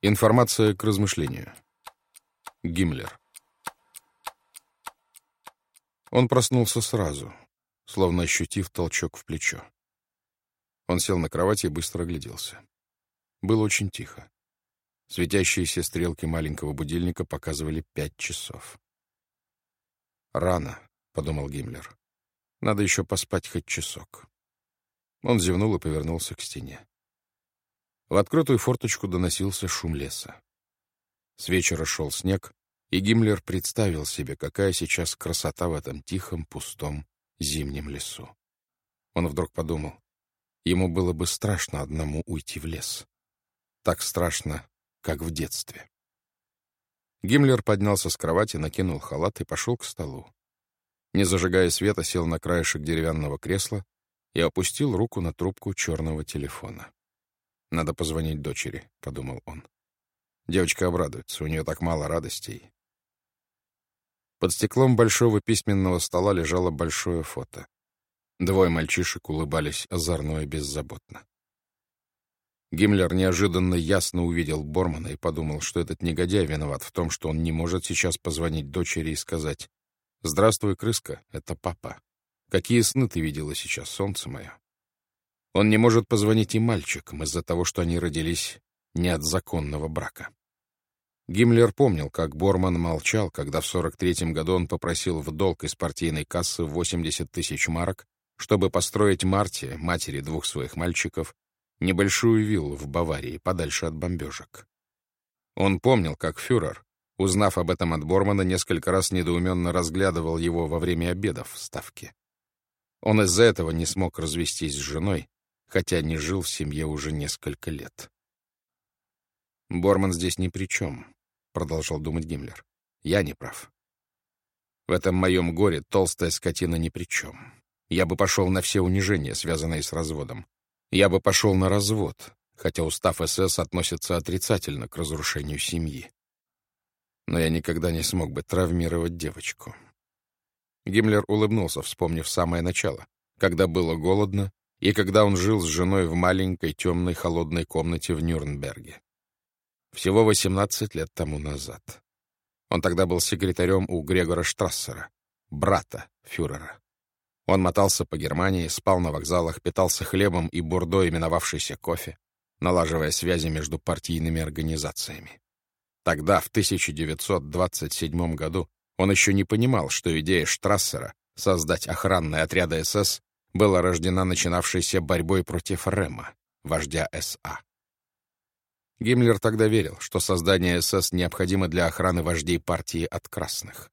Информация к размышлению. Гиммлер. Он проснулся сразу, словно ощутив толчок в плечо. Он сел на кровати и быстро огляделся. Было очень тихо. Светящиеся стрелки маленького будильника показывали пять часов. «Рано», — подумал Гиммлер. «Надо еще поспать хоть часок». Он зевнул и повернулся к стене. В открытую форточку доносился шум леса. С вечера шел снег, и Гиммлер представил себе, какая сейчас красота в этом тихом, пустом, зимнем лесу. Он вдруг подумал, ему было бы страшно одному уйти в лес. Так страшно, как в детстве. Гиммлер поднялся с кровати, накинул халат и пошел к столу. Не зажигая света, сел на краешек деревянного кресла и опустил руку на трубку черного телефона. «Надо позвонить дочери», — подумал он. Девочка обрадуется, у нее так мало радостей. Под стеклом большого письменного стола лежало большое фото. Двое мальчишек улыбались озорно и беззаботно. Гиммлер неожиданно ясно увидел Бормана и подумал, что этот негодяй виноват в том, что он не может сейчас позвонить дочери и сказать «Здравствуй, крыска, это папа. Какие сны ты видела сейчас, солнце мое?» Он не может позвонить и мальчикам из-за того, что они родились не от законного брака. Гиммлер помнил, как Борман молчал, когда в 43-м году он попросил в долг из партийной кассы 80 тысяч марок, чтобы построить Марте, матери двух своих мальчиков, небольшую виллу в Баварии, подальше от бомбежек. Он помнил, как фюрер, узнав об этом от Бормана, несколько раз недоуменно разглядывал его во время обедов в Ставке. Он из-за этого не смог развестись с женой, хотя не жил в семье уже несколько лет. Борман здесь ни при чем продолжал думать Гиммлер. Я не прав. В этом моем горе толстая скотина ни при чем. Я бы пошел на все унижения, связанные с разводом. Я бы пошел на развод, хотя устав СС относится отрицательно к разрушению семьи. Но я никогда не смог бы травмировать девочку. Гиммлер улыбнулся, вспомнив самое начало, когда было голодно и когда он жил с женой в маленькой темной холодной комнате в Нюрнберге. Всего 18 лет тому назад. Он тогда был секретарем у Грегора Штрассера, брата фюрера. Он мотался по Германии, спал на вокзалах, питался хлебом и бурдой, именовавшейся кофе, налаживая связи между партийными организациями. Тогда, в 1927 году, он еще не понимал, что идея Штрассера создать охранные отряды СС была рождена начинавшейся борьбой против Рема, вождя СА. Гиммлер тогда верил, что создание СС необходимо для охраны вождей партии от красных.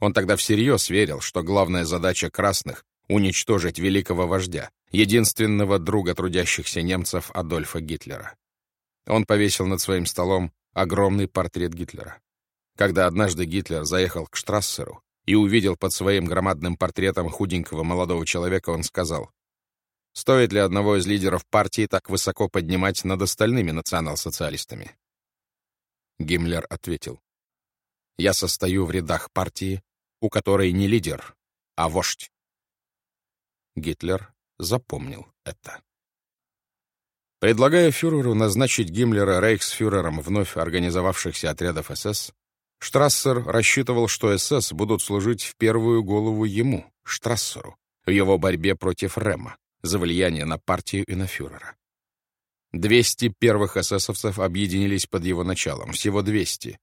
Он тогда всерьез верил, что главная задача красных — уничтожить великого вождя, единственного друга трудящихся немцев Адольфа Гитлера. Он повесил над своим столом огромный портрет Гитлера. Когда однажды Гитлер заехал к Штрассеру и увидел под своим громадным портретом худенького молодого человека, он сказал, Стоит ли одного из лидеров партии так высоко поднимать над остальными национал-социалистами? Гиммлер ответил. «Я состою в рядах партии, у которой не лидер, а вождь». Гитлер запомнил это. Предлагая фюреру назначить Гиммлера рейхсфюрером вновь организовавшихся отрядов СС, Штрассер рассчитывал, что СС будут служить в первую голову ему, Штрассеру, в его борьбе против Рема за влияние на партию и на фюрера. 200 первых эсэсовцев объединились под его началом, всего 200.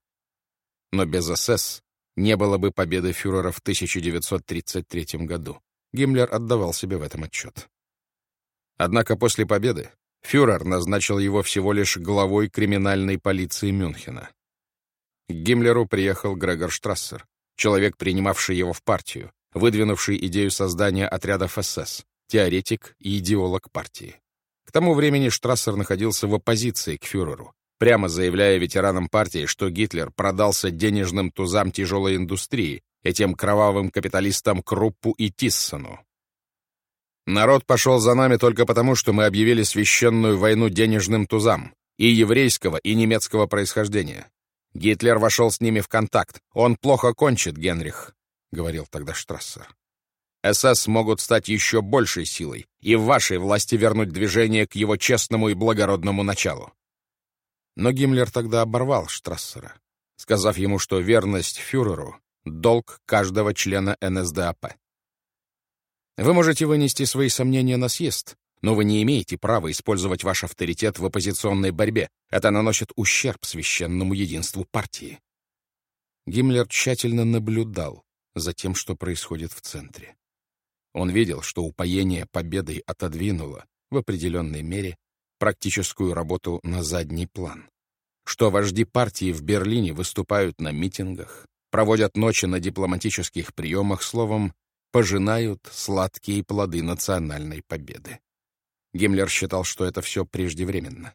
Но без СС не было бы победы фюрера в 1933 году. Гиммлер отдавал себе в этом отчет. Однако после победы фюрер назначил его всего лишь главой криминальной полиции Мюнхена. К Гиммлеру приехал Грегор Штрассер, человек, принимавший его в партию, выдвинувший идею создания отрядов СС, теоретик и идеолог партии. К тому времени Штрассер находился в оппозиции к фюреру, прямо заявляя ветеранам партии, что Гитлер продался денежным тузам тяжелой индустрии, этим кровавым капиталистам Круппу и Тиссону. Народ пошел за нами только потому, что мы объявили священную войну денежным тузам, и еврейского, и немецкого происхождения. Гитлер вошел с ними в контакт. Он плохо кончит, Генрих, — говорил тогда Штрассер. СС могут стать еще большей силой и в вашей власти вернуть движение к его честному и благородному началу. Но Гиммлер тогда оборвал Штрассера, сказав ему, что верность фюреру — долг каждого члена НСДАП. Вы можете вынести свои сомнения на съезд, но вы не имеете права использовать ваш авторитет в оппозиционной борьбе. Это наносит ущерб священному единству партии. Гиммлер тщательно наблюдал за тем, что происходит в центре. Он видел, что упоение победой отодвинуло, в определенной мере, практическую работу на задний план. Что вожди партии в Берлине выступают на митингах, проводят ночи на дипломатических приемах, словом, пожинают сладкие плоды национальной победы. Гиммлер считал, что это все преждевременно.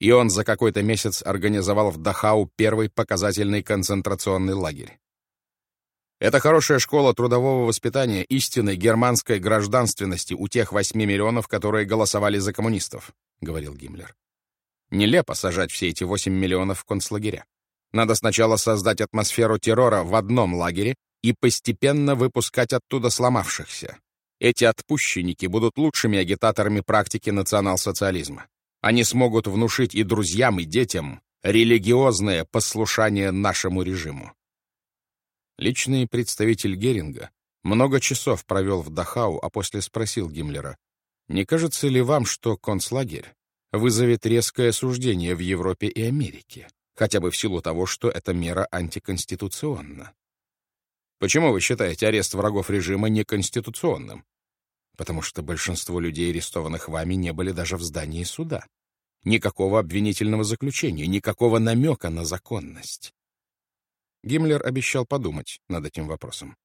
И он за какой-то месяц организовал в Дахау первый показательный концентрационный лагерь. Это хорошая школа трудового воспитания истинной германской гражданственности у тех 8 миллионов, которые голосовали за коммунистов, — говорил Гиммлер. Нелепо сажать все эти 8 миллионов в концлагеря. Надо сначала создать атмосферу террора в одном лагере и постепенно выпускать оттуда сломавшихся. Эти отпущенники будут лучшими агитаторами практики национал-социализма. Они смогут внушить и друзьям, и детям религиозное послушание нашему режиму. Личный представитель Геринга много часов провел в Дахау, а после спросил Гиммлера, «Не кажется ли вам, что концлагерь вызовет резкое осуждение в Европе и Америке, хотя бы в силу того, что эта мера антиконституционна?» Почему вы считаете арест врагов режима неконституционным? Потому что большинство людей, арестованных вами, не были даже в здании суда. Никакого обвинительного заключения, никакого намека на законность. Гиммлер обещал подумать над этим вопросом.